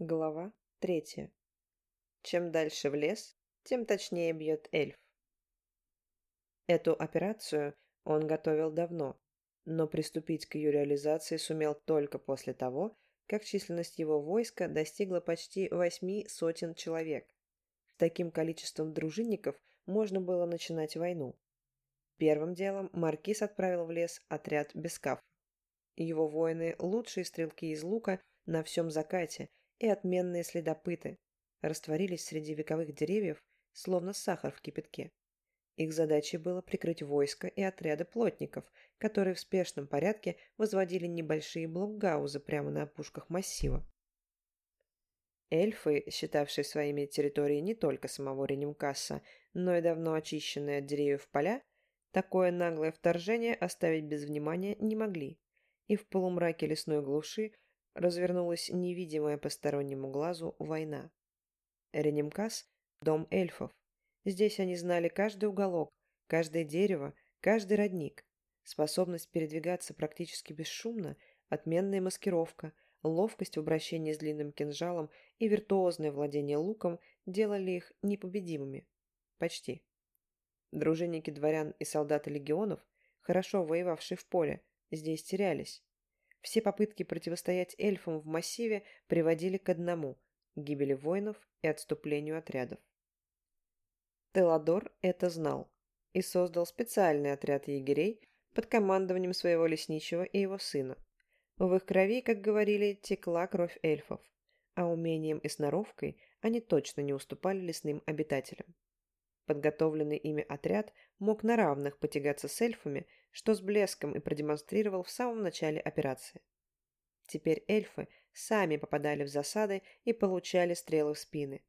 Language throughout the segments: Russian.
Глава третья. Чем дальше в лес, тем точнее бьет эльф. Эту операцию он готовил давно, но приступить к ее реализации сумел только после того, как численность его войска достигла почти восьми сотен человек. С таким количеством дружинников можно было начинать войну. Первым делом Маркиз отправил в лес отряд Бескаф. Его воины – лучшие стрелки из лука на всем закате – и отменные следопыты растворились среди вековых деревьев, словно сахар в кипятке. Их задачей было прикрыть войско и отряды плотников, которые в спешном порядке возводили небольшие блокгаузы прямо на опушках массива. Эльфы, считавшие своими территорией не только самого Ренимкаса, но и давно очищенные от деревьев поля, такое наглое вторжение оставить без внимания не могли, и в полумраке лесной глуши развернулась невидимая постороннему глазу война. Ренимкас – дом эльфов. Здесь они знали каждый уголок, каждое дерево, каждый родник. Способность передвигаться практически бесшумно, отменная маскировка, ловкость в обращении с длинным кинжалом и виртуозное владение луком делали их непобедимыми. Почти. Дружинники дворян и солдаты легионов, хорошо воевавшие в поле, здесь терялись. Все попытки противостоять эльфам в массиве приводили к одному – гибели воинов и отступлению отрядов. Теладор это знал и создал специальный отряд егерей под командованием своего лесничего и его сына. В их крови, как говорили, текла кровь эльфов, а умением и сноровкой они точно не уступали лесным обитателям. Подготовленный ими отряд мог на равных потягаться с эльфами, что с блеском и продемонстрировал в самом начале операции. Теперь эльфы сами попадали в засады и получали стрелы в спины.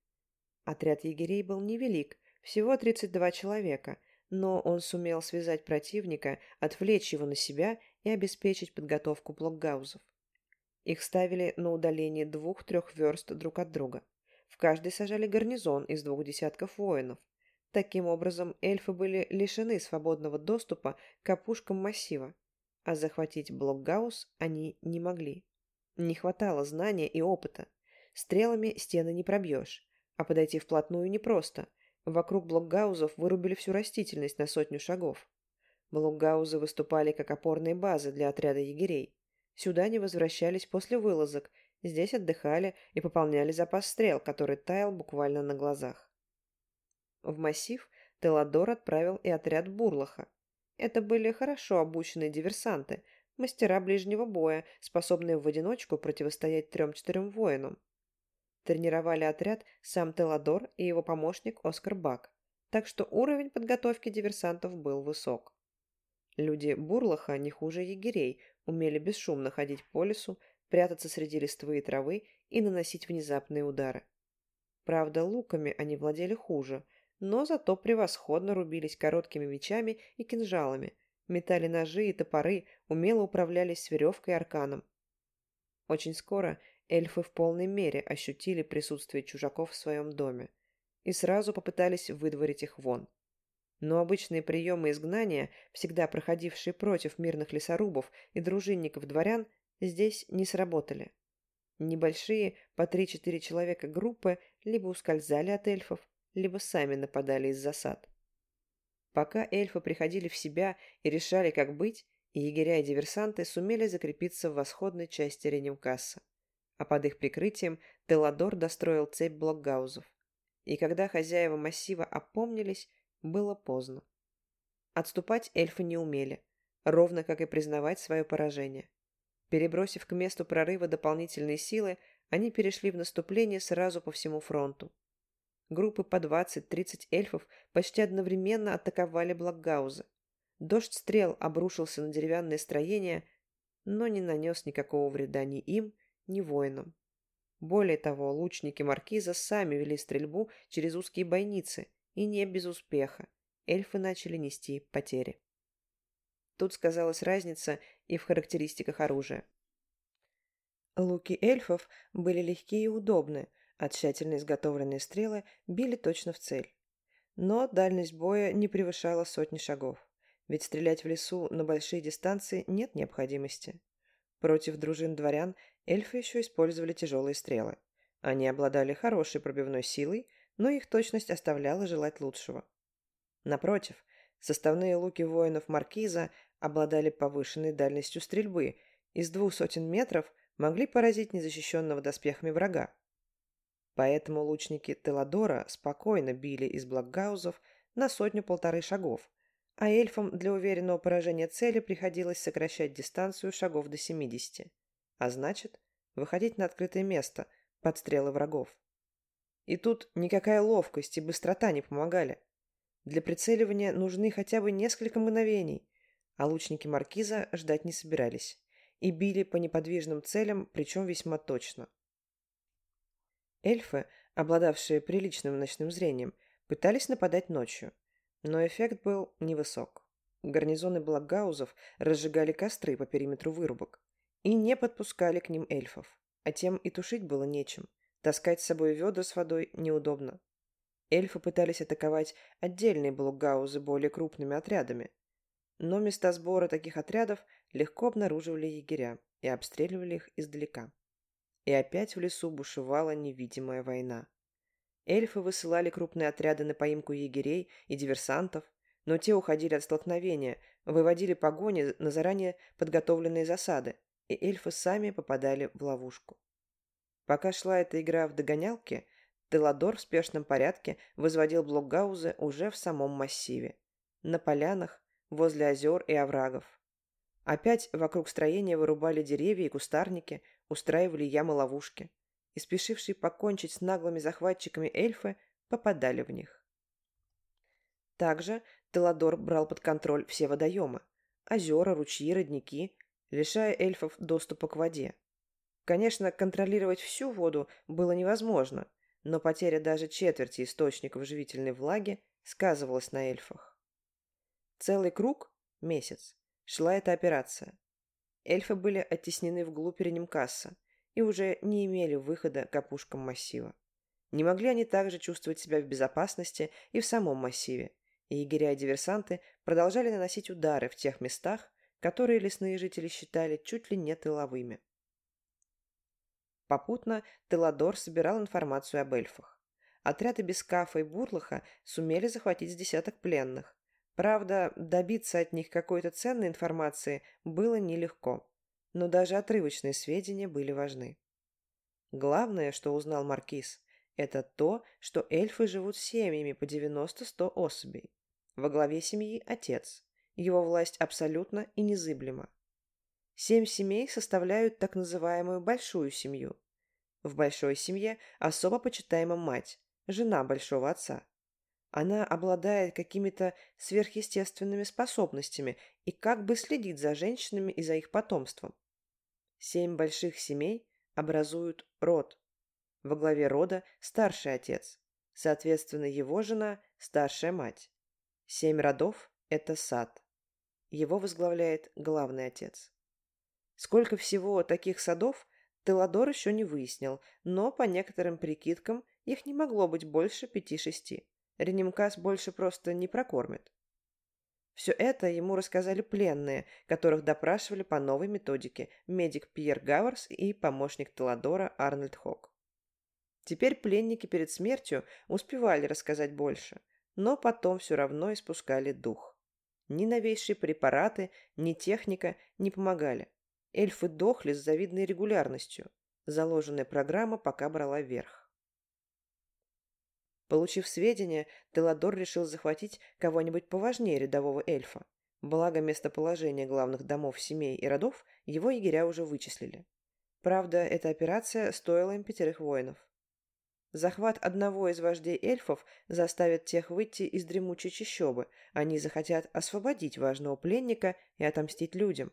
Отряд егерей был невелик, всего 32 человека, но он сумел связать противника, отвлечь его на себя и обеспечить подготовку блокгаузов. Их ставили на удалении двух-трех верст друг от друга. В каждый сажали гарнизон из двух десятков воинов – Таким образом, эльфы были лишены свободного доступа к опушкам массива, а захватить Блокгаус они не могли. Не хватало знания и опыта. Стрелами стены не пробьешь, а подойти вплотную непросто. Вокруг Блокгаузов вырубили всю растительность на сотню шагов. Блокгаузы выступали как опорные базы для отряда егерей. Сюда они возвращались после вылазок, здесь отдыхали и пополняли запас стрел, который таял буквально на глазах. В массив Теладор отправил и отряд Бурлаха. Это были хорошо обученные диверсанты, мастера ближнего боя, способные в одиночку противостоять трем-четырем воинам. Тренировали отряд сам Теладор и его помощник Оскар Бак, так что уровень подготовки диверсантов был высок. Люди Бурлаха, не хуже егерей, умели бесшумно ходить по лесу, прятаться среди листвы и травы и наносить внезапные удары. Правда, луками они владели хуже – но зато превосходно рубились короткими мечами и кинжалами, метали ножи и топоры, умело управлялись с веревкой и арканом. Очень скоро эльфы в полной мере ощутили присутствие чужаков в своем доме и сразу попытались выдворить их вон. Но обычные приемы изгнания, всегда проходившие против мирных лесорубов и дружинников дворян, здесь не сработали. Небольшие, по 3-4 человека группы, либо ускользали от эльфов, либо сами нападали из засад. Пока эльфы приходили в себя и решали, как быть, егеря и диверсанты сумели закрепиться в восходной части Ренимкасса. А под их прикрытием Теладор достроил цепь блокгаузов. И когда хозяева массива опомнились, было поздно. Отступать эльфы не умели, ровно как и признавать свое поражение. Перебросив к месту прорыва дополнительные силы, они перешли в наступление сразу по всему фронту. Группы по 20-30 эльфов почти одновременно атаковали Блокгаузы. Дождь стрел обрушился на деревянное строение, но не нанес никакого вреда ни им, ни воинам. Более того, лучники Маркиза сами вели стрельбу через узкие бойницы, и не без успеха. Эльфы начали нести потери. Тут сказалась разница и в характеристиках оружия. Луки эльфов были легкие и удобные, а тщательно изготовленные стрелы били точно в цель. Но дальность боя не превышала сотни шагов, ведь стрелять в лесу на большие дистанции нет необходимости. Против дружин дворян эльфы еще использовали тяжелые стрелы, Они обладали хорошей пробивной силой, но их точность оставляла желать лучшего. Напротив, составные луки воинов Маркиза обладали повышенной дальностью стрельбы, из двух сотен метров могли поразить незащищенного доспехами врага. Поэтому лучники Теладора спокойно били из блокгаузов на сотню-полторы шагов, а эльфам для уверенного поражения цели приходилось сокращать дистанцию шагов до 70, а значит, выходить на открытое место под стрелы врагов. И тут никакая ловкость и быстрота не помогали. Для прицеливания нужны хотя бы несколько мгновений, а лучники Маркиза ждать не собирались и били по неподвижным целям, причем весьма точно. Эльфы, обладавшие приличным ночным зрением, пытались нападать ночью, но эффект был невысок. Гарнизоны Благаузов разжигали костры по периметру вырубок и не подпускали к ним эльфов, а тем и тушить было нечем. Таскать с собой ведра с водой неудобно. Эльфы пытались атаковать отдельные Благаузы более крупными отрядами, но места сбора таких отрядов легко обнаруживали егеря и обстреливали их издалека. И опять в лесу бушевала невидимая война. Эльфы высылали крупные отряды на поимку егерей и диверсантов, но те уходили от столкновения, выводили погони на заранее подготовленные засады, и эльфы сами попадали в ловушку. Пока шла эта игра в догонялки, Теладор в спешном порядке возводил блокгаузы уже в самом массиве. На полянах, возле озер и оврагов. Опять вокруг строения вырубали деревья и кустарники, устраивали ямы-ловушки. И спешившие покончить с наглыми захватчиками эльфы попадали в них. Также Теладор брал под контроль все водоемы – озера, ручьи, родники, лишая эльфов доступа к воде. Конечно, контролировать всю воду было невозможно, но потеря даже четверти источников живительной влаги сказывалась на эльфах. Целый круг, месяц, шла эта операция. Эльфы были оттеснены вглубь Ренимкасса и уже не имели выхода к опушкам массива. Не могли они также чувствовать себя в безопасности и в самом массиве, и егеря и диверсанты продолжали наносить удары в тех местах, которые лесные жители считали чуть ли не тыловыми. Попутно Теладор собирал информацию об эльфах. Отряды Бескафа и Бурлаха сумели захватить с десяток пленных, Правда, добиться от них какой-то ценной информации было нелегко, но даже отрывочные сведения были важны. Главное, что узнал Маркиз, это то, что эльфы живут семьями по 90-100 особей. Во главе семьи отец. Его власть абсолютно и незыблема. Семь семей составляют так называемую большую семью. В большой семье особо почитаема мать, жена большого отца. Она обладает какими-то сверхъестественными способностями и как бы следит за женщинами и за их потомством. Семь больших семей образуют род. Во главе рода старший отец, соответственно, его жена – старшая мать. Семь родов – это сад. Его возглавляет главный отец. Сколько всего таких садов, Теладор еще не выяснил, но по некоторым прикидкам их не могло быть больше пяти-шести. Ренимкас больше просто не прокормит. Все это ему рассказали пленные, которых допрашивали по новой методике медик Пьер Гауэрс и помощник Теладора Арнольд Хок. Теперь пленники перед смертью успевали рассказать больше, но потом все равно испускали дух. Ни новейшие препараты, ни техника не помогали. Эльфы дохли с завидной регулярностью. Заложенная программа пока брала верх. Получив сведения, Теладор решил захватить кого-нибудь поважнее рядового эльфа. Благо местоположение главных домов, семей и родов его егеря уже вычислили. Правда, эта операция стоила им пятерых воинов. Захват одного из вождей эльфов заставит тех выйти из дремучей чащобы. Они захотят освободить важного пленника и отомстить людям.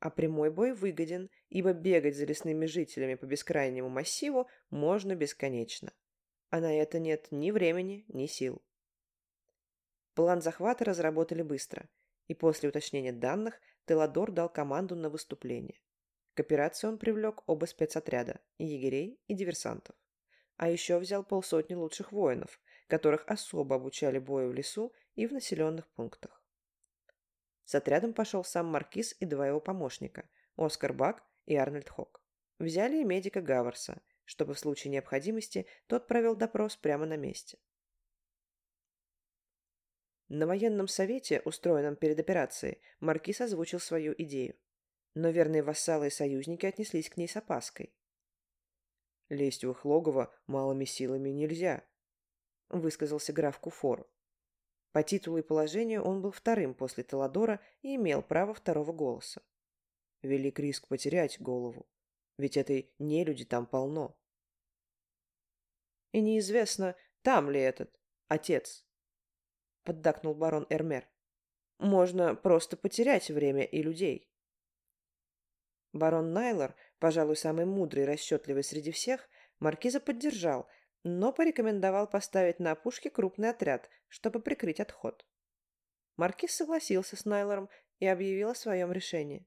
А прямой бой выгоден, ибо бегать за лесными жителями по бескрайнему массиву можно бесконечно а на это нет ни времени, ни сил. План захвата разработали быстро, и после уточнения данных Теладор дал команду на выступление. К операции он привлек оба спецотряда – егерей и диверсантов. А еще взял полсотни лучших воинов, которых особо обучали бою в лесу и в населенных пунктах. С отрядом пошел сам Маркиз и два его помощника – Оскар Бак и Арнольд Хок. Взяли и медика Гаварса, чтобы в случае необходимости тот провел допрос прямо на месте. На военном совете, устроенном перед операцией, Маркиз озвучил свою идею. Но верные вассалы и союзники отнеслись к ней с опаской. «Лезть в их логово малыми силами нельзя», — высказался граф Куфор. По титулу и положению он был вторым после Теладора и имел право второго голоса. Велик риск потерять голову, ведь этой нелюди там полно. И неизвестно, там ли этот отец, — поддакнул барон Эрмер. «Можно просто потерять время и людей». Барон Найлор, пожалуй, самый мудрый и расчетливый среди всех, маркиза поддержал, но порекомендовал поставить на опушке крупный отряд, чтобы прикрыть отход. Маркиз согласился с Найлором и объявил о своем решении.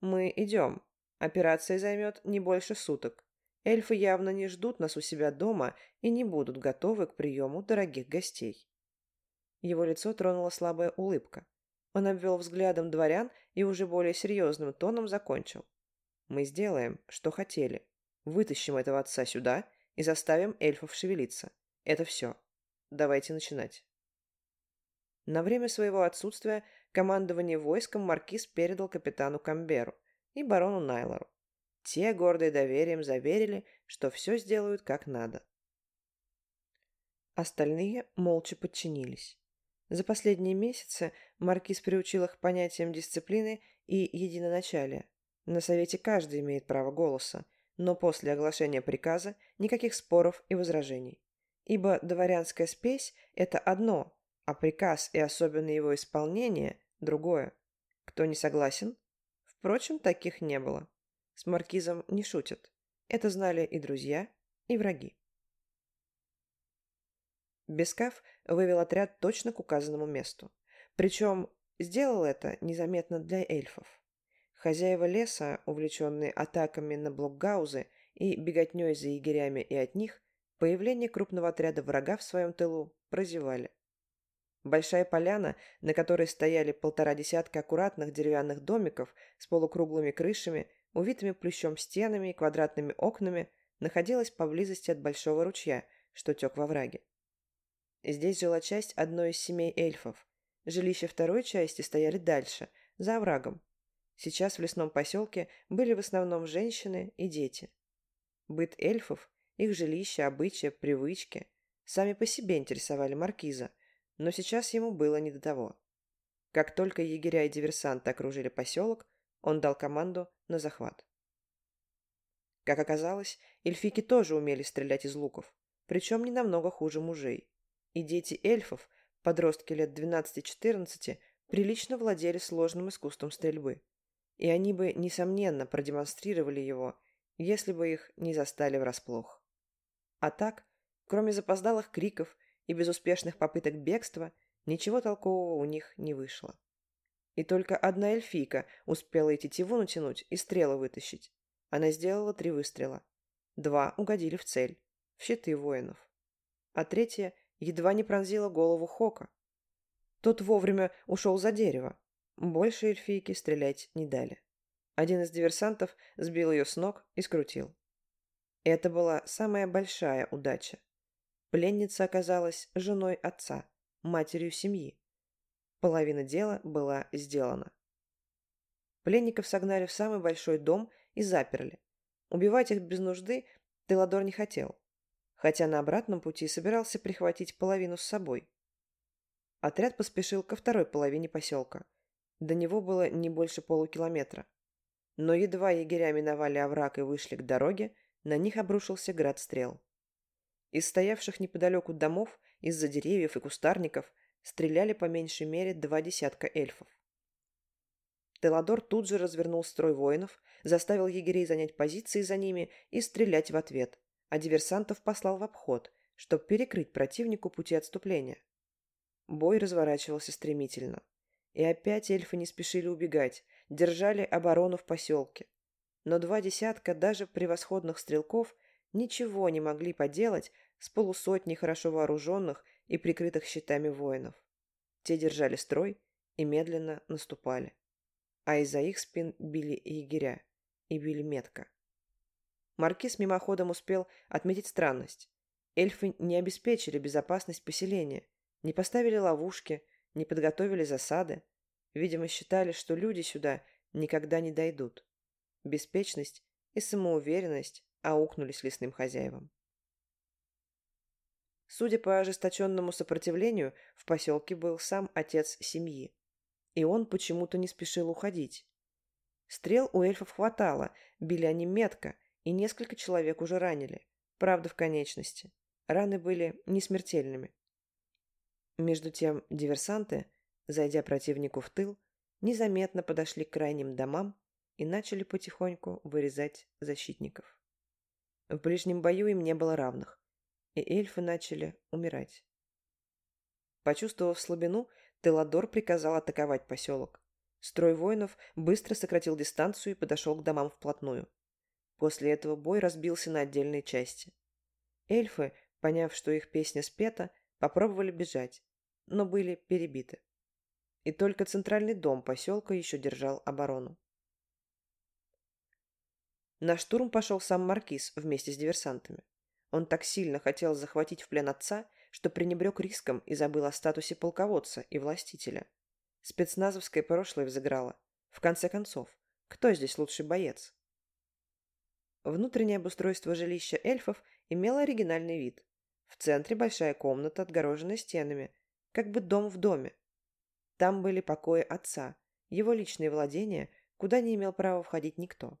«Мы идем. Операция займет не больше суток. Эльфы явно не ждут нас у себя дома и не будут готовы к приему дорогих гостей». Его лицо тронула слабая улыбка. Он обвел взглядом дворян и уже более серьезным тоном закончил. «Мы сделаем, что хотели. Вытащим этого отца сюда и заставим эльфов шевелиться. Это все. Давайте начинать». На время своего отсутствия командование войском маркиз передал капитану Камберу и барону Найлору. Те, гордые доверием, заверили, что все сделают как надо. Остальные молча подчинились. За последние месяцы Маркиз приучил их понятиям дисциплины и единоначалия. На совете каждый имеет право голоса, но после оглашения приказа никаких споров и возражений. Ибо дворянская спесь – это одно, а приказ и особенно его исполнение – другое. Кто не согласен? Впрочем, таких не было. С маркизом не шутят. Это знали и друзья, и враги. Бескав вывел отряд точно к указанному месту. Причем сделал это незаметно для эльфов. Хозяева леса, увлеченные атаками на блокгаузы и беготней за егерями и от них, появление крупного отряда врага в своем тылу прозевали. Большая поляна, на которой стояли полтора десятка аккуратных деревянных домиков с полукруглыми крышами, увитыми плющом стенами и квадратными окнами, находилась поблизости от большого ручья, что тек во враге. Здесь жила часть одной из семей эльфов. Жилища второй части стояли дальше, за оврагом. Сейчас в лесном поселке были в основном женщины и дети. Быт эльфов, их жилища, обычаи, привычки сами по себе интересовали маркиза, но сейчас ему было не до того. Как только егеря и диверсанты окружили поселок, он дал команду на захват. Как оказалось, эльфики тоже умели стрелять из луков, причем не намного хуже мужей и дети эльфов, подростки лет 12-14, прилично владели сложным искусством стрельбы. И они бы, несомненно, продемонстрировали его, если бы их не застали врасплох. А так, кроме запоздалых криков и безуспешных попыток бегства, ничего толкового у них не вышло. И только одна эльфийка успела и тетиву натянуть, и стрелы вытащить. Она сделала три выстрела. Два угодили в цель, в щиты воинов. А третья едва не пронзила голову Хока. Тот вовремя ушел за дерево. Больше эльфийки стрелять не дали. Один из диверсантов сбил ее с ног и скрутил. Это была самая большая удача. Пленница оказалась женой отца, матерью семьи. Половина дела была сделана. Пленников согнали в самый большой дом и заперли. Убивать их без нужды Теладор не хотел хотя на обратном пути собирался прихватить половину с собой. Отряд поспешил ко второй половине поселка. До него было не больше полукилометра. Но едва егеря миновали овраг и вышли к дороге, на них обрушился град стрел. Из стоявших неподалеку домов, из-за деревьев и кустарников, стреляли по меньшей мере два десятка эльфов. Теладор тут же развернул строй воинов, заставил егерей занять позиции за ними и стрелять в ответ, а диверсантов послал в обход, чтобы перекрыть противнику пути отступления. Бой разворачивался стремительно. И опять эльфы не спешили убегать, держали оборону в поселке. Но два десятка даже превосходных стрелков ничего не могли поделать с полусотней хорошо вооруженных и прикрытых щитами воинов. Те держали строй и медленно наступали. А из-за их спин били егеря. И били метко. Маркиз мимоходом успел отметить странность. Эльфы не обеспечили безопасность поселения, не поставили ловушки, не подготовили засады. Видимо, считали, что люди сюда никогда не дойдут. Беспечность и самоуверенность аукнулись лесным хозяевам. Судя по ожесточенному сопротивлению, в поселке был сам отец семьи. И он почему-то не спешил уходить. Стрел у эльфов хватало, били они метко, и несколько человек уже ранили. Правда, в конечности. Раны были несмертельными. Между тем диверсанты, зайдя противнику в тыл, незаметно подошли к крайним домам и начали потихоньку вырезать защитников. В ближнем бою им не было равных, и эльфы начали умирать. Почувствовав слабину, Теладор приказал атаковать поселок. Строй воинов быстро сократил дистанцию и подошел к домам вплотную. После этого бой разбился на отдельные части. Эльфы, поняв, что их песня спета, попробовали бежать, но были перебиты. И только центральный дом поселка еще держал оборону. На штурм пошел сам Маркиз вместе с диверсантами. Он так сильно хотел захватить в плен отца, что пренебрег риском и забыл о статусе полководца и властителя. Спецназовское прошлое взыграло. В конце концов, кто здесь лучший боец? Внутреннее обустройство жилища эльфов имело оригинальный вид. В центре большая комната, отгороженная стенами, как бы дом в доме. Там были покои отца, его личные владения, куда не имел права входить никто.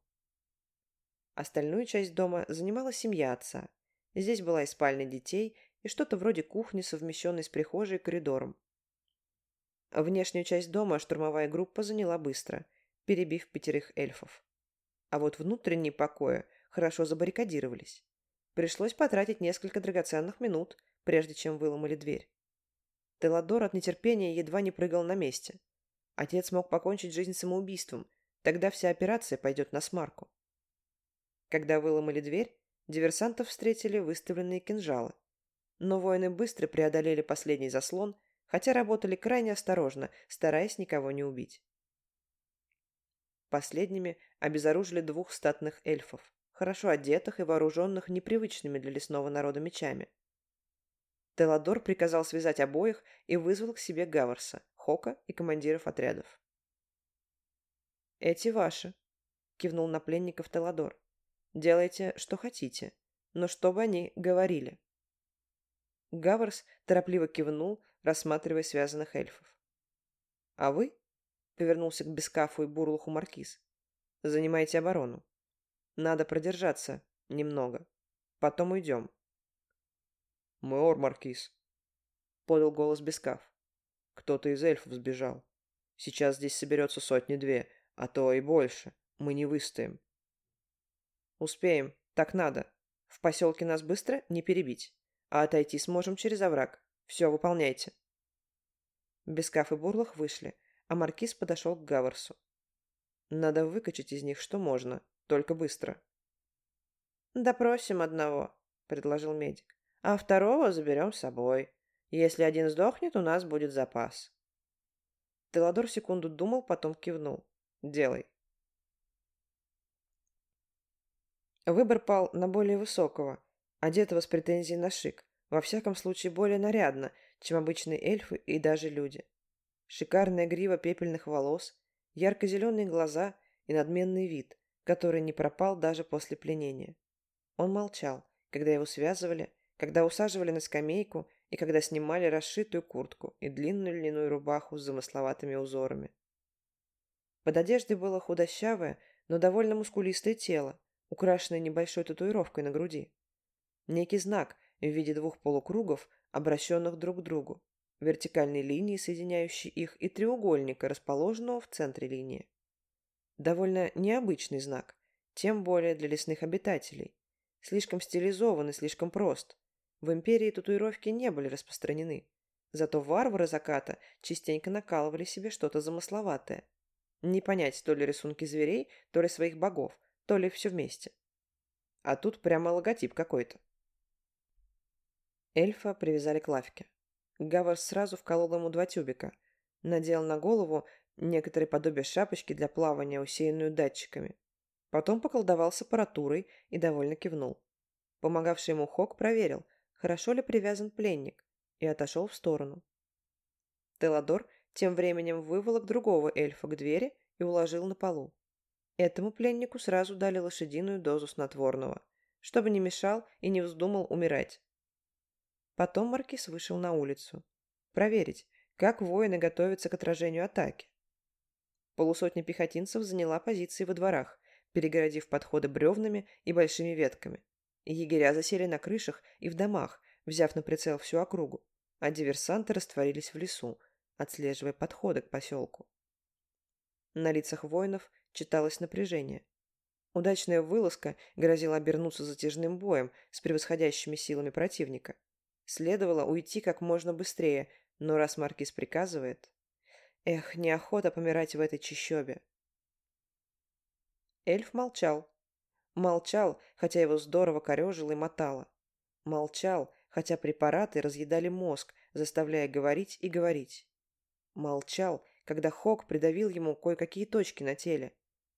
Остальную часть дома занимала семья отца. Здесь была и спальня детей, и что-то вроде кухни, совмещенной с прихожей и коридором. Внешнюю часть дома штурмовая группа заняла быстро, перебив пятерых эльфов. А вот внутренние покои хорошо забаррикадировались. Пришлось потратить несколько драгоценных минут, прежде чем выломали дверь. Теладор от нетерпения едва не прыгал на месте. Отец мог покончить жизнь самоубийством, тогда вся операция пойдет на смарку. Когда выломали дверь, диверсантов встретили выставленные кинжалы. Но воины быстро преодолели последний заслон, хотя работали крайне осторожно, стараясь никого не убить. Последними обезоружили двух статных эльфов, хорошо одетых и вооруженных непривычными для лесного народа мечами. Теладор приказал связать обоих и вызвал к себе Гаварса, Хока и командиров отрядов. «Эти ваши», — кивнул на пленников Теладор. Делайте, что хотите, но чтобы они говорили. Гаварс торопливо кивнул, рассматривая связанных эльфов. «А вы?» — повернулся к Бескафу и Бурлуху Маркиз. «Занимайте оборону. Надо продержаться немного. Потом уйдем». «Мэор Маркиз», — подал голос Бескаф. «Кто-то из эльфов сбежал. Сейчас здесь соберется сотни-две, а то и больше. Мы не выстоим. «Успеем. Так надо. В поселке нас быстро не перебить. А отойти сможем через овраг. Все, выполняйте». Бескаф и Бурлах вышли, а Маркиз подошел к Гаварсу. «Надо выкачать из них что можно, только быстро». «Допросим одного», — предложил медик. «А второго заберем с собой. Если один сдохнет, у нас будет запас». Теладор секунду думал, потом кивнул. «Делай». Выбор пал на более высокого, одетого с претензией на шик, во всяком случае более нарядно, чем обычные эльфы и даже люди. Шикарная грива пепельных волос, ярко-зеленые глаза и надменный вид, который не пропал даже после пленения. Он молчал, когда его связывали, когда усаживали на скамейку и когда снимали расшитую куртку и длинную льняную рубаху с замысловатыми узорами. Под одеждой было худощавое, но довольно мускулистое тело, украшенной небольшой татуировкой на груди. Некий знак в виде двух полукругов, обращенных друг к другу, вертикальной линии, соединяющей их, и треугольника, расположенного в центре линии. Довольно необычный знак, тем более для лесных обитателей. Слишком стилизован и слишком прост. В империи татуировки не были распространены. Зато варвары заката частенько накалывали себе что-то замысловатое. Не понять то ли рисунки зверей, то ли своих богов, то ли все вместе. А тут прямо логотип какой-то. Эльфа привязали к лавке. Гавар сразу вколол ему два тюбика. Надел на голову некоторые подобие шапочки для плавания, усеянную датчиками. Потом поколдовал с аппаратурой и довольно кивнул. Помогавший ему Хок проверил, хорошо ли привязан пленник, и отошел в сторону. Теладор тем временем выволок другого эльфа к двери и уложил на полу. Этому пленнику сразу дали лошадиную дозу снотворного, чтобы не мешал и не вздумал умирать. Потом Маркиз вышел на улицу. Проверить, как воины готовятся к отражению атаки. Полусотня пехотинцев заняла позиции во дворах, перегородив подходы бревнами и большими ветками. Егеря засели на крышах и в домах, взяв на прицел всю округу, а диверсанты растворились в лесу, отслеживая подходы к поселку. На лицах воинов читалось напряжение. Удачная вылазка грозила обернуться затяжным боем с превосходящими силами противника. Следовало уйти как можно быстрее, но раз Маркиз приказывает... Эх, неохота помирать в этой чащобе. Эльф молчал. Молчал, хотя его здорово корежило и мотало. Молчал, хотя препараты разъедали мозг, заставляя говорить и говорить. Молчал, когда Хок придавил ему кое-какие точки на теле.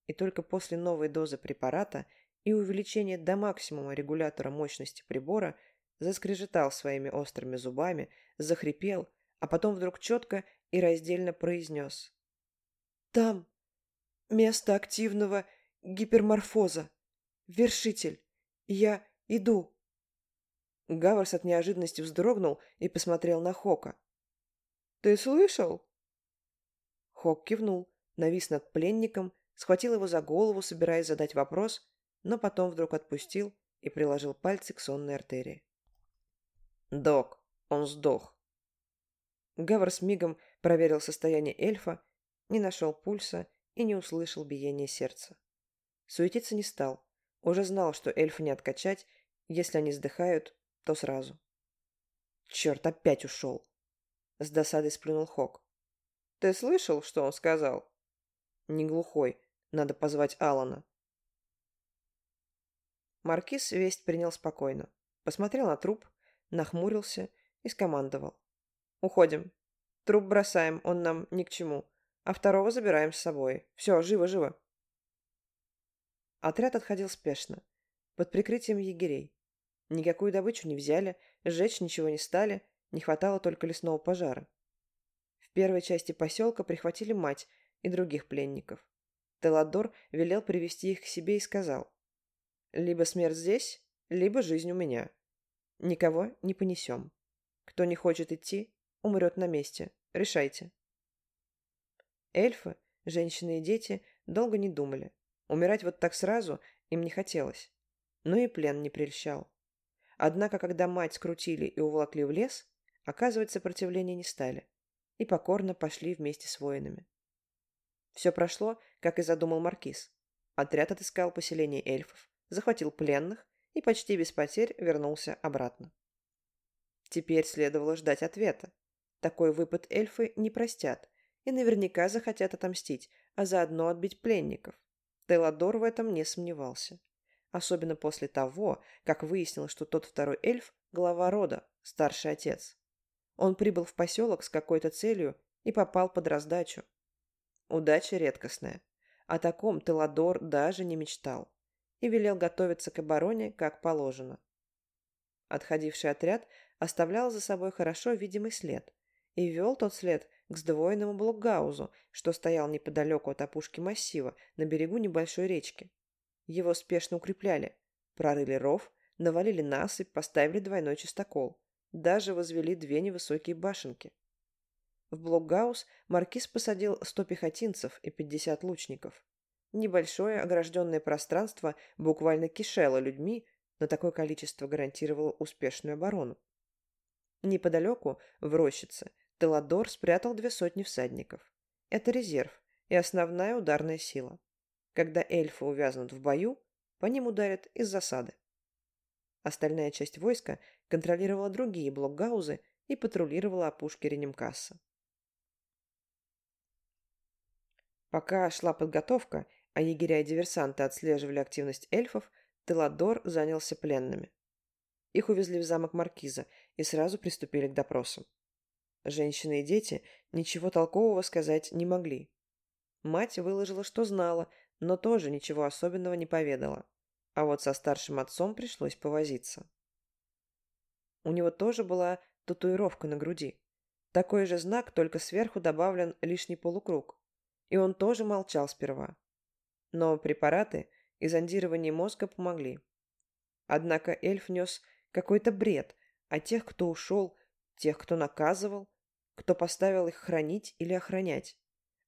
И только после новой дозы препарата и увеличения до максимума регулятора мощности прибора заскрежетал своими острыми зубами, захрипел, а потом вдруг четко и раздельно произнес. «Там место активного гиперморфоза. Вершитель. Я иду». Гаварс от неожиданности вздрогнул и посмотрел на Хока. «Ты слышал?» Хок кивнул, навис над пленником, схватил его за голову, собираясь задать вопрос, но потом вдруг отпустил и приложил пальцы к сонной артерии. «Док, он сдох». Гавр с мигом проверил состояние эльфа, не нашел пульса и не услышал биения сердца. Суетиться не стал. Уже знал, что эльфа не откачать, если они сдыхают, то сразу. Черт, опять ушел. С досадой сплюнул Хок. Ты слышал, что он сказал? Не глухой. Надо позвать Алана. Маркиз весть принял спокойно. Посмотрел на труп, нахмурился и скомандовал. Уходим. Труп бросаем, он нам ни к чему. А второго забираем с собой. Все, живо-живо. Отряд отходил спешно, под прикрытием егерей. Никакую добычу не взяли, сжечь ничего не стали, не хватало только лесного пожара. В первой части поселка прихватили мать и других пленников. Теладор велел привести их к себе и сказал, «Либо смерть здесь, либо жизнь у меня. Никого не понесем. Кто не хочет идти, умрет на месте. Решайте. Эльфы, женщины и дети долго не думали. Умирать вот так сразу им не хотелось. Но и плен не прельщал. Однако, когда мать скрутили и уволокли в лес, оказывать сопротивление не стали. И покорно пошли вместе с воинами. Все прошло, как и задумал Маркиз. Отряд отыскал поселение эльфов, захватил пленных и почти без потерь вернулся обратно. Теперь следовало ждать ответа. Такой выпад эльфы не простят и наверняка захотят отомстить, а заодно отбить пленников. Теладор в этом не сомневался. Особенно после того, как выяснилось, что тот второй эльф – глава рода, старший отец. Он прибыл в поселок с какой-то целью и попал под раздачу. Удача редкостная. О таком Теладор даже не мечтал и велел готовиться к обороне, как положено. Отходивший отряд оставлял за собой хорошо видимый след, и вел тот след к сдвоенному блокгаузу, что стоял неподалеку от опушки массива на берегу небольшой речки. Его спешно укрепляли, прорыли ров, навалили насыпь, поставили двойной чистокол, даже возвели две невысокие башенки. В блокгаус маркиз посадил сто пехотинцев и пятьдесят лучников. Небольшое огражденное пространство буквально кишело людьми, но такое количество гарантировало успешную оборону. Неподалеку, в рощице, Теладор спрятал две сотни всадников. Это резерв и основная ударная сила. Когда эльфы увязнут в бою, по ним ударят из засады. Остальная часть войска контролировала другие блокгаузы и патрулировала опушки Ренемкасса. Пока шла подготовка, а егеря и диверсанты отслеживали активность эльфов, Теладор занялся пленными. Их увезли в замок Маркиза и сразу приступили к допросам. Женщины и дети ничего толкового сказать не могли. Мать выложила, что знала, но тоже ничего особенного не поведала. А вот со старшим отцом пришлось повозиться. У него тоже была татуировка на груди. Такой же знак, только сверху добавлен лишний полукруг. И он тоже молчал сперва. Но препараты и зондирование мозга помогли. Однако эльф нес какой-то бред о тех, кто ушел, тех, кто наказывал, кто поставил их хранить или охранять,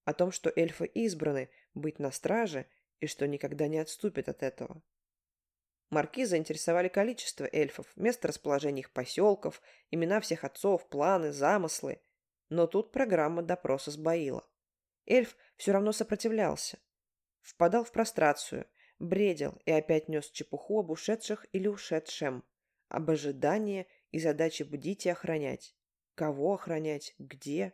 о том, что эльфы избраны быть на страже и что никогда не отступят от этого. Марки заинтересовали количество эльфов, место расположения их поселков, имена всех отцов, планы, замыслы. Но тут программа допроса сбоила. Эльф все равно сопротивлялся. Впадал в прострацию, бредил и опять нес чепуху об ушедших или ушедшем, об ожидании и задаче будить и охранять. Кого охранять, где?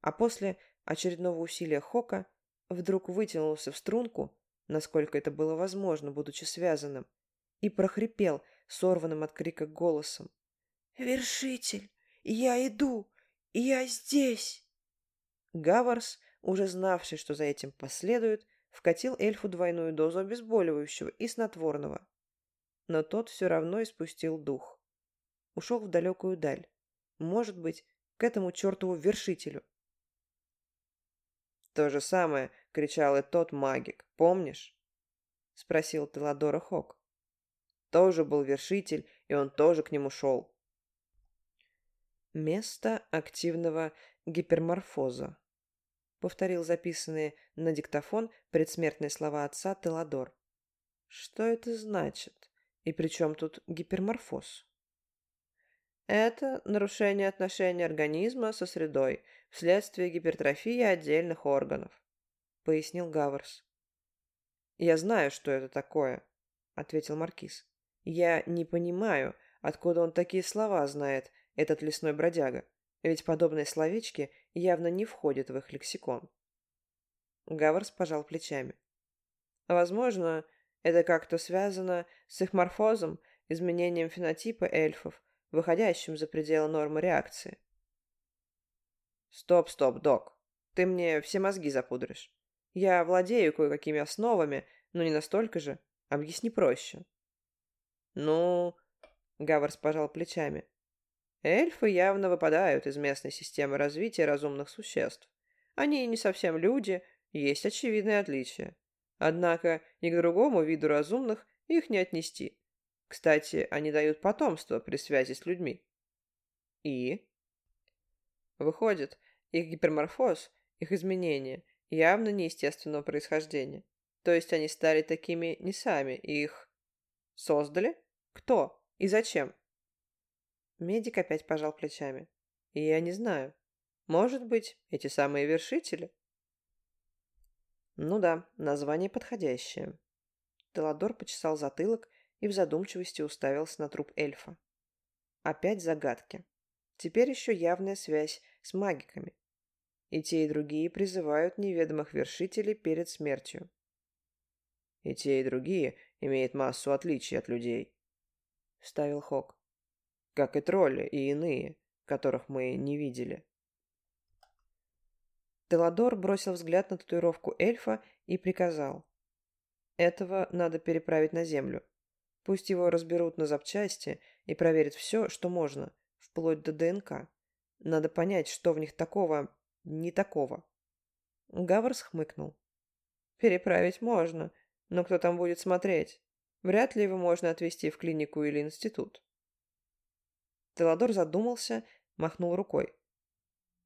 А после очередного усилия Хока вдруг вытянулся в струнку насколько это было возможно, будучи связанным, и прохрипел сорванным от крика голосом. «Вершитель! Я иду! Я здесь!» Гаварс, уже знавший, что за этим последует, вкатил эльфу двойную дозу обезболивающего и снотворного. Но тот все равно испустил дух. Ушел в далекую даль. Может быть, к этому чертову вершителю. То же самое кричал и тот магик, помнишь? Спросил Теладора Хок. Тоже был вершитель, и он тоже к нему шел. Место активного гиперморфоза. Повторил записанные на диктофон предсмертные слова отца Теладор. Что это значит? И при чем тут гиперморфоз? Это нарушение отношения организма со средой вследствие гипертрофии отдельных органов, пояснил Гаварс. Я знаю, что это такое, ответил Маркиз. Я не понимаю, откуда он такие слова знает, этот лесной бродяга, ведь подобные словечки явно не входят в их лексикон. Гаварс пожал плечами. Возможно, это как-то связано с их морфозом, изменением фенотипа эльфов, выходящим за пределы нормы реакции. «Стоп, стоп, док. Ты мне все мозги запудришь. Я владею кое-какими основами, но не настолько же. Объясни проще». «Ну...» — Гаварс пожал плечами. «Эльфы явно выпадают из местной системы развития разумных существ. Они не совсем люди, есть очевидные отличия. Однако ни к другому виду разумных их не отнести. Кстати, они дают потомство при связи с людьми. И? Выходит, их гиперморфоз, их изменения, явно неестественного происхождения. То есть они стали такими не сами, их создали? Кто? И зачем? Медик опять пожал плечами. Я не знаю. Может быть, эти самые вершители? Ну да, название подходящее. Теладор почесал затылок и в задумчивости уставился на труп эльфа. Опять загадки. Теперь еще явная связь с магиками. И те, и другие призывают неведомых вершителей перед смертью. И те, и другие имеют массу отличий от людей, — вставил Хок. Как и тролли и иные, которых мы не видели. Теладор бросил взгляд на татуировку эльфа и приказал. Этого надо переправить на землю. Пусть его разберут на запчасти и проверят все, что можно, вплоть до ДНК. Надо понять, что в них такого... не такого. Гаварс хмыкнул. Переправить можно, но кто там будет смотреть? Вряд ли его можно отвезти в клинику или институт. Теладор задумался, махнул рукой.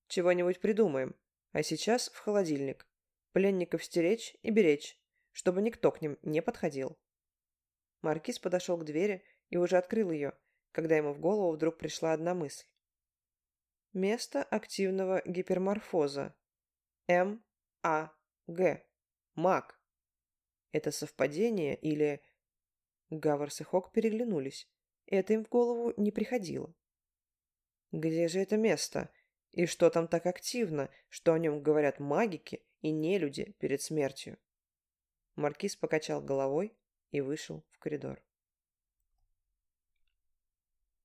Чего-нибудь придумаем. А сейчас в холодильник. Пленников стеречь и беречь, чтобы никто к ним не подходил. Маркиз подошел к двери и уже открыл ее, когда ему в голову вдруг пришла одна мысль. Место активного гиперморфоза. М-А-Г. Маг. Это совпадение или... Гаварс и Хок переглянулись. Это им в голову не приходило. Где же это место? И что там так активно, что о нем говорят магики и нелюди перед смертью? Маркиз покачал головой, и вышел в коридор.